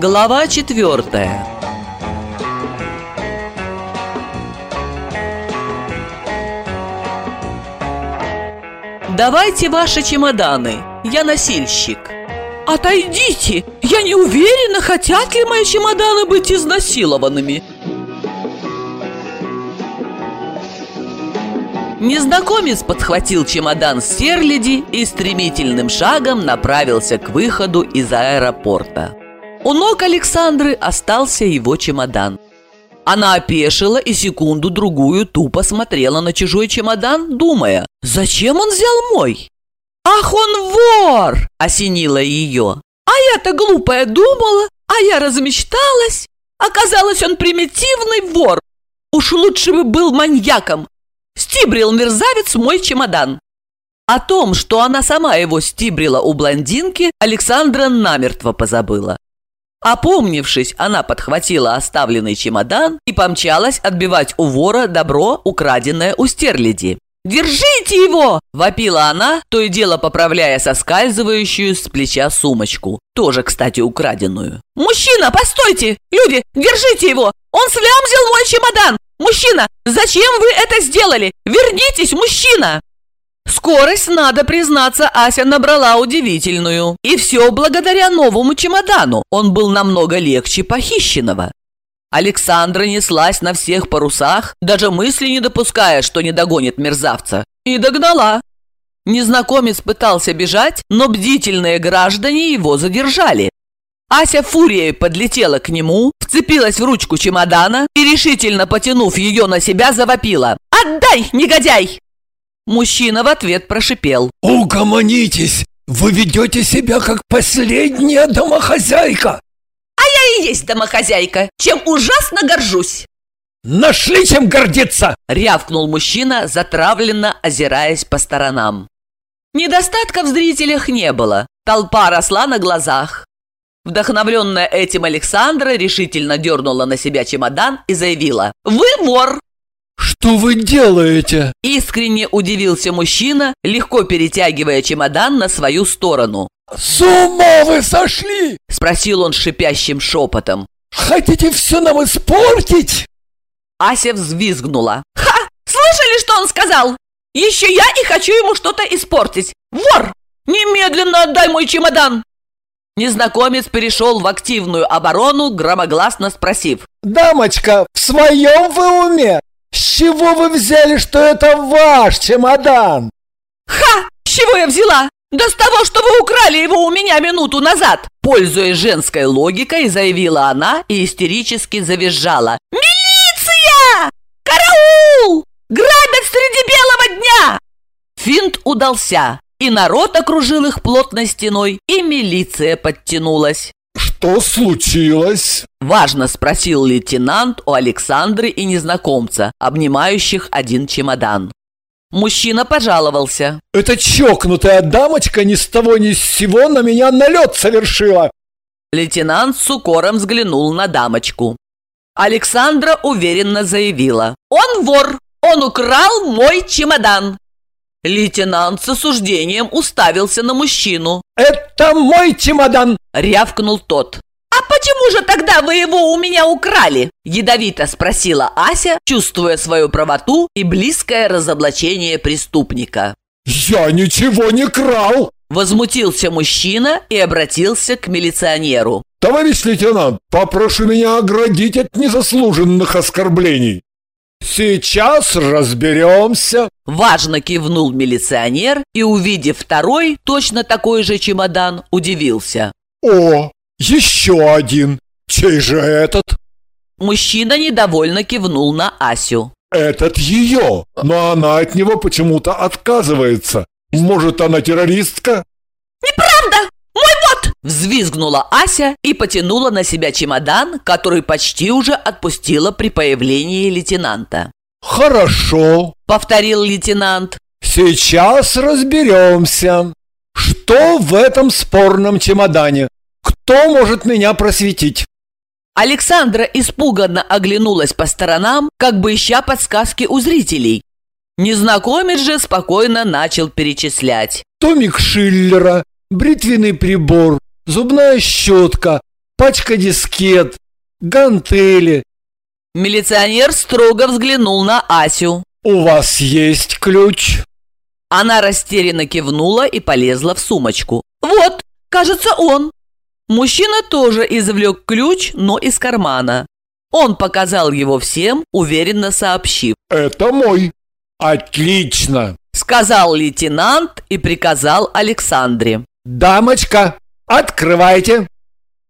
Глава четвертая Давайте ваши чемоданы, я носильщик Отойдите! Я не уверена, хотят ли мои чемоданы быть изнасилованными Незнакомец подхватил чемодан стерляди и стремительным шагом направился к выходу из аэропорта. У ног Александры остался его чемодан. Она опешила и секунду-другую тупо смотрела на чужой чемодан, думая, зачем он взял мой? «Ах, он вор!» – осенила ее. «А я-то глупая думала, а я размечталась. Оказалось, он примитивный вор. Уж лучше бы был маньяком, Стибрил мерзавец мой чемодан. О том, что она сама его стибрила у блондинки, Александра намертво позабыла. Опомнившись, она подхватила оставленный чемодан и помчалась отбивать у вора добро, украденное у стерляди. «Держите его!» – вопила она, то и дело поправляя соскальзывающую с плеча сумочку, тоже, кстати, украденную. «Мужчина, постойте! Люди, держите его! Он слямзил мой чемодан! Мужчина, зачем вы это сделали? Вернитесь, мужчина!» Скорость, надо признаться, Ася набрала удивительную. И все благодаря новому чемодану. Он был намного легче похищенного. Александра неслась на всех парусах, даже мысли не допуская, что не догонит мерзавца. И догнала. Незнакомец пытался бежать, но бдительные граждане его задержали. Ася фурией подлетела к нему, вцепилась в ручку чемодана и, решительно потянув ее на себя, завопила. «Отдай, негодяй!» Мужчина в ответ прошипел. «Угомонитесь! Вы ведете себя как последняя домохозяйка!» «А я и есть домохозяйка, чем ужасно горжусь!» «Нашли чем гордиться!» – рявкнул мужчина, затравленно озираясь по сторонам. Недостатков в зрителях не было. Толпа росла на глазах. Вдохновленная этим Александра решительно дернула на себя чемодан и заявила «Вы вор!» «Что вы делаете?» Искренне удивился мужчина, легко перетягивая чемодан на свою сторону. «С ума вы сошли?» Спросил он шипящим шепотом. «Хотите все нам испортить?» Ася взвизгнула. «Ха! Слышали, что он сказал? Еще я и хочу ему что-то испортить! Вор! Немедленно отдай мой чемодан!» Незнакомец перешел в активную оборону, громогласно спросив. «Дамочка, в своем вы уме? С чего вы взяли, что это ваш чемодан?» «Ха! С чего я взяла? Да с того, что вы украли его у меня минуту назад!» Пользуясь женской логикой, заявила она и истерически завизжала. «Милиция! Караул! Грабят среди белого дня!» Финт удался. И народ окружил их плотной стеной, и милиция подтянулась. «Что случилось?» Важно спросил лейтенант у Александры и незнакомца, обнимающих один чемодан. Мужчина пожаловался. «Эта чокнутая дамочка ни с того ни с сего на меня налет совершила!» Лейтенант с укором взглянул на дамочку. Александра уверенно заявила. «Он вор! Он украл мой чемодан!» Лейтенант с осуждением уставился на мужчину. «Это мой чемодан!» – рявкнул тот. «А почему же тогда вы его у меня украли?» – ядовито спросила Ася, чувствуя свою правоту и близкое разоблачение преступника. «Я ничего не крал!» – возмутился мужчина и обратился к милиционеру. «Товарищ лейтенант, попрошу меня оградить от незаслуженных оскорблений. «Сейчас разберемся!» Важно кивнул милиционер и, увидев второй, точно такой же чемодан, удивился. «О, еще один! Чей же этот?» Мужчина недовольно кивнул на Асю. «Этот ее, но она от него почему-то отказывается. Может, она террористка?» «Неправда! Взвизгнула Ася и потянула на себя чемодан, который почти уже отпустила при появлении лейтенанта. «Хорошо», — повторил лейтенант. «Сейчас разберемся. Что в этом спорном чемодане? Кто может меня просветить?» Александра испуганно оглянулась по сторонам, как бы ища подсказки у зрителей. Незнакомец же спокойно начал перечислять. «Томик Шиллера, бритвенный прибор, зубная щетка, пачка дискет, гантели. Милиционер строго взглянул на Асю. У вас есть ключ? Она растерянно кивнула и полезла в сумочку. «Вот, кажется, он!» Мужчина тоже извлек ключ, но из кармана. Он показал его всем, уверенно сообщив. «Это мой!» «Отлично!» Сказал лейтенант и приказал Александре. «Дамочка, открывайте!»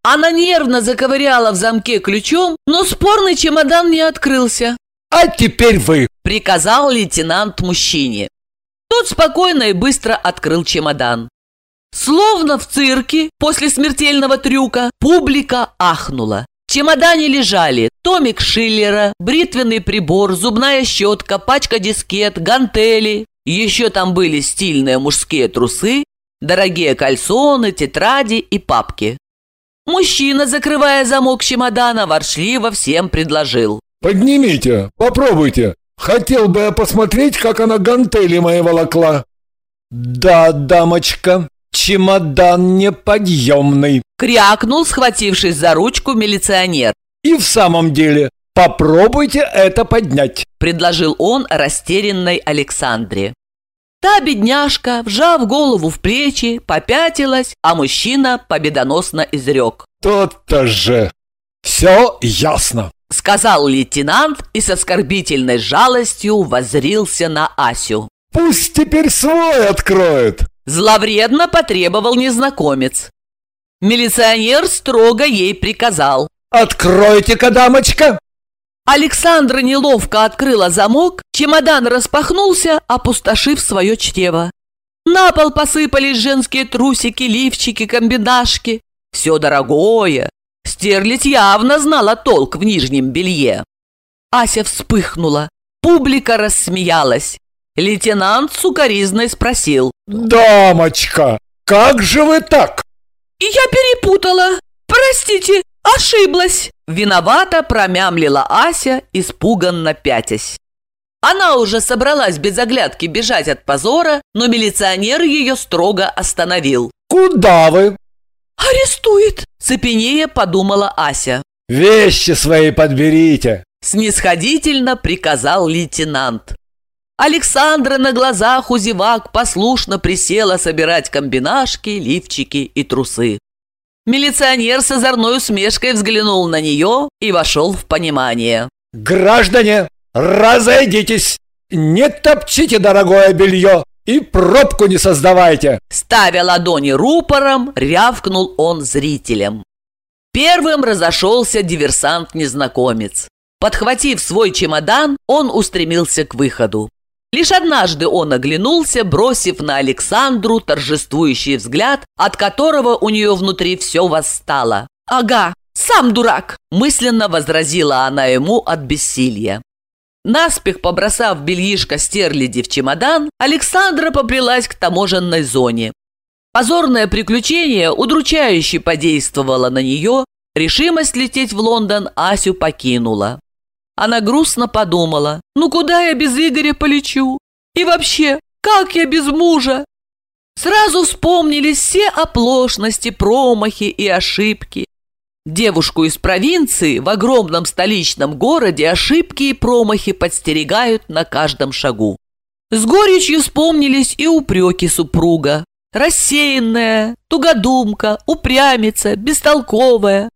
Она нервно заковыряла в замке ключом, но спорный чемодан не открылся. «А теперь вы!» – приказал лейтенант мужчине. Тот спокойно и быстро открыл чемодан. Словно в цирке после смертельного трюка публика ахнула. В чемодане лежали томик Шиллера, бритвенный прибор, зубная щетка, пачка дискет, гантели. Еще там были стильные мужские трусы, дорогие кальсоны, тетради и папки. Мужчина, закрывая замок чемодана, воршливо всем предложил. «Поднимите, попробуйте. Хотел бы я посмотреть, как она гантели мои волокла». «Да, дамочка, чемодан неподъемный», — крякнул, схватившись за ручку милиционер. «И в самом деле, попробуйте это поднять», — предложил он растерянной Александре. Та бедняжка, вжав голову в плечи, попятилась, а мужчина победоносно изрек. «Тот-то же! Все ясно!» Сказал лейтенант и с оскорбительной жалостью возрился на Асю. «Пусть теперь свой откроет!» Зловредно потребовал незнакомец. Милиционер строго ей приказал. «Откройте-ка, дамочка!» Александра неловко открыла замок, чемодан распахнулся, опустошив свое чрево. На пол посыпались женские трусики, лифчики, комбинашки. Все дорогое. Стерлить явно знала толк в нижнем белье. Ася вспыхнула. Публика рассмеялась. Лейтенант сукоризной спросил. «Дамочка, как же вы так?» «Я перепутала. Простите, ошиблась». Виновато промямлила Ася, испуганно пятясь. Она уже собралась без оглядки бежать от позора, но милиционер ее строго остановил. «Куда вы?» «Арестует!» – цепенея подумала Ася. «Вещи свои подберите!» – снисходительно приказал лейтенант. Александра на глазах у зевак послушно присела собирать комбинашки, лифчики и трусы. Милиционер с озорной усмешкой взглянул на нее и вошел в понимание. «Граждане, разойдитесь! Не топчите дорогое белье и пробку не создавайте!» Ставя ладони рупором, рявкнул он зрителям. Первым разошелся диверсант-незнакомец. Подхватив свой чемодан, он устремился к выходу. Лишь однажды он оглянулся, бросив на Александру торжествующий взгляд, от которого у нее внутри все восстало. «Ага, сам дурак!» – мысленно возразила она ему от бессилия. Наспех побросав бельишко стерляди в чемодан, Александра поплелась к таможенной зоне. Позорное приключение удручающе подействовало на нее, решимость лететь в Лондон Асю покинула. Она грустно подумала, ну куда я без Игоря полечу? И вообще, как я без мужа? Сразу вспомнились все оплошности, промахи и ошибки. Девушку из провинции в огромном столичном городе ошибки и промахи подстерегают на каждом шагу. С горечью вспомнились и упреки супруга. Рассеянная, тугодумка, упрямица, бестолковая.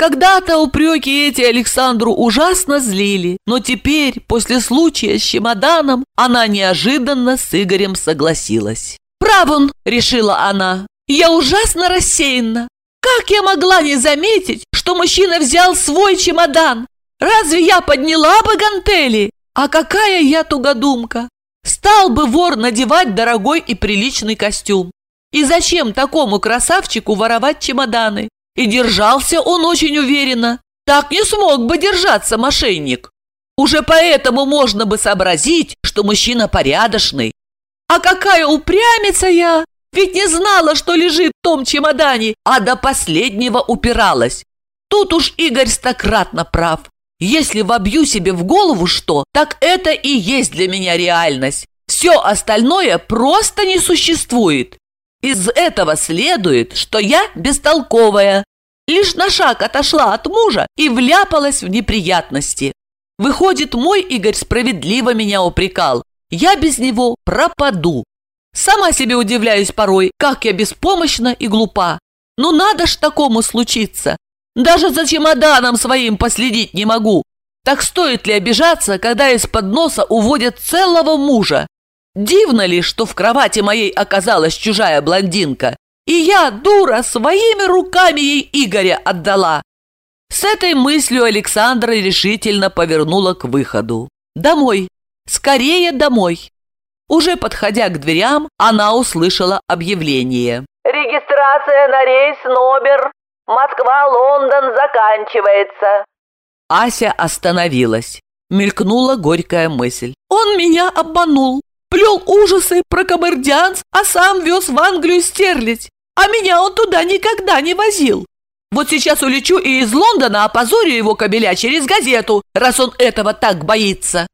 Когда-то упреки эти Александру ужасно злили, но теперь, после случая с чемоданом, она неожиданно с Игорем согласилась. «Прав он!» – решила она. «Я ужасно рассеянна. Как я могла не заметить, что мужчина взял свой чемодан? Разве я подняла бы гантели? А какая я тугодумка! Стал бы вор надевать дорогой и приличный костюм. И зачем такому красавчику воровать чемоданы? И держался он очень уверенно. Так не смог бы держаться мошенник. Уже поэтому можно бы сообразить, что мужчина порядочный. А какая упрямица я! Ведь не знала, что лежит в том чемодане, а до последнего упиралась. Тут уж Игорь стократно прав. Если вобью себе в голову что, так это и есть для меня реальность. Все остальное просто не существует. Из этого следует, что я бестолковая. Лишь на шаг отошла от мужа и вляпалась в неприятности. Выходит, мой Игорь справедливо меня упрекал. Я без него пропаду. Сама себе удивляюсь порой, как я беспомощна и глупа. Ну надо ж такому случиться. Даже за чемоданом своим последить не могу. Так стоит ли обижаться, когда из-под носа уводят целого мужа? Дивно ли, что в кровати моей оказалась чужая блондинка, и я, дура, своими руками ей Игоря отдала. С этой мыслью Александра решительно повернула к выходу. Домой, скорее домой. Уже подходя к дверям, она услышала объявление. «Регистрация на рейс номер Москва-Лондон заканчивается». Ася остановилась. Мелькнула горькая мысль. «Он меня обманул, плел ужасы про кабардианц, а сам вез в Англию стерлить. А меня он туда никогда не возил. Вот сейчас улечу и из Лондона опозорю его кобеля через газету, раз он этого так боится».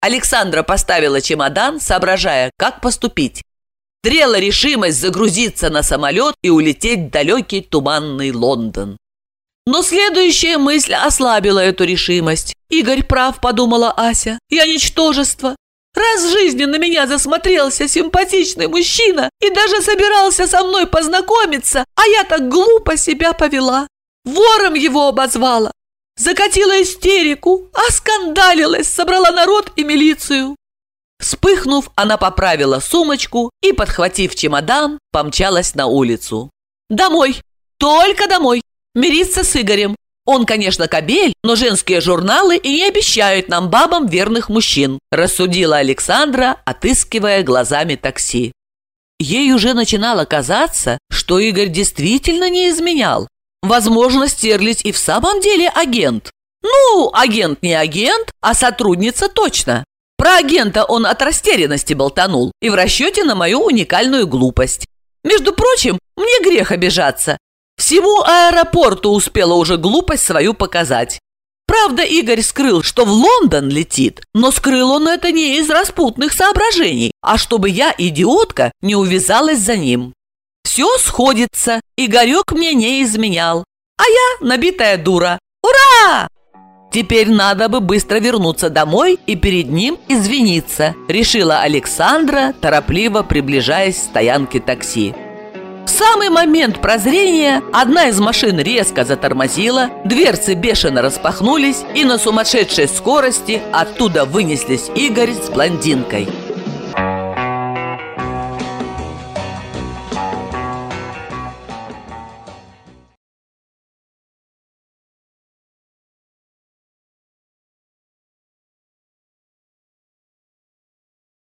Александра поставила чемодан, соображая, как поступить. Трела решимость загрузиться на самолет и улететь в далекий туманный Лондон. Но следующая мысль ослабила эту решимость. «Игорь прав», — подумала Ася. «Я ничтожество. Раз в жизни на меня засмотрелся симпатичный мужчина и даже собирался со мной познакомиться, а я так глупо себя повела. Вором его обозвала. Закатила истерику, оскандалилась, собрала народ и милицию. Вспыхнув, она поправила сумочку и, подхватив чемодан, помчалась на улицу. «Домой! Только домой! Мириться с Игорем! Он, конечно, кобель, но женские журналы и не обещают нам бабам верных мужчин», рассудила Александра, отыскивая глазами такси. Ей уже начинало казаться, что Игорь действительно не изменял. Возможно, Стерлиц и в самом деле агент. Ну, агент не агент, а сотрудница точно. Про агента он от растерянности болтанул и в расчете на мою уникальную глупость. Между прочим, мне грех обижаться. Всему аэропорту успела уже глупость свою показать. Правда, Игорь скрыл, что в Лондон летит, но скрыл он это не из распутных соображений, а чтобы я, идиотка, не увязалась за ним. Все сходится, Игорек мне не изменял, а я набитая дура. Ура! Теперь надо бы быстро вернуться домой и перед ним извиниться, решила Александра, торопливо приближаясь к стоянке такси. В самый момент прозрения одна из машин резко затормозила, дверцы бешено распахнулись, и на сумасшедшей скорости оттуда вынеслись Игорь с блондинкой –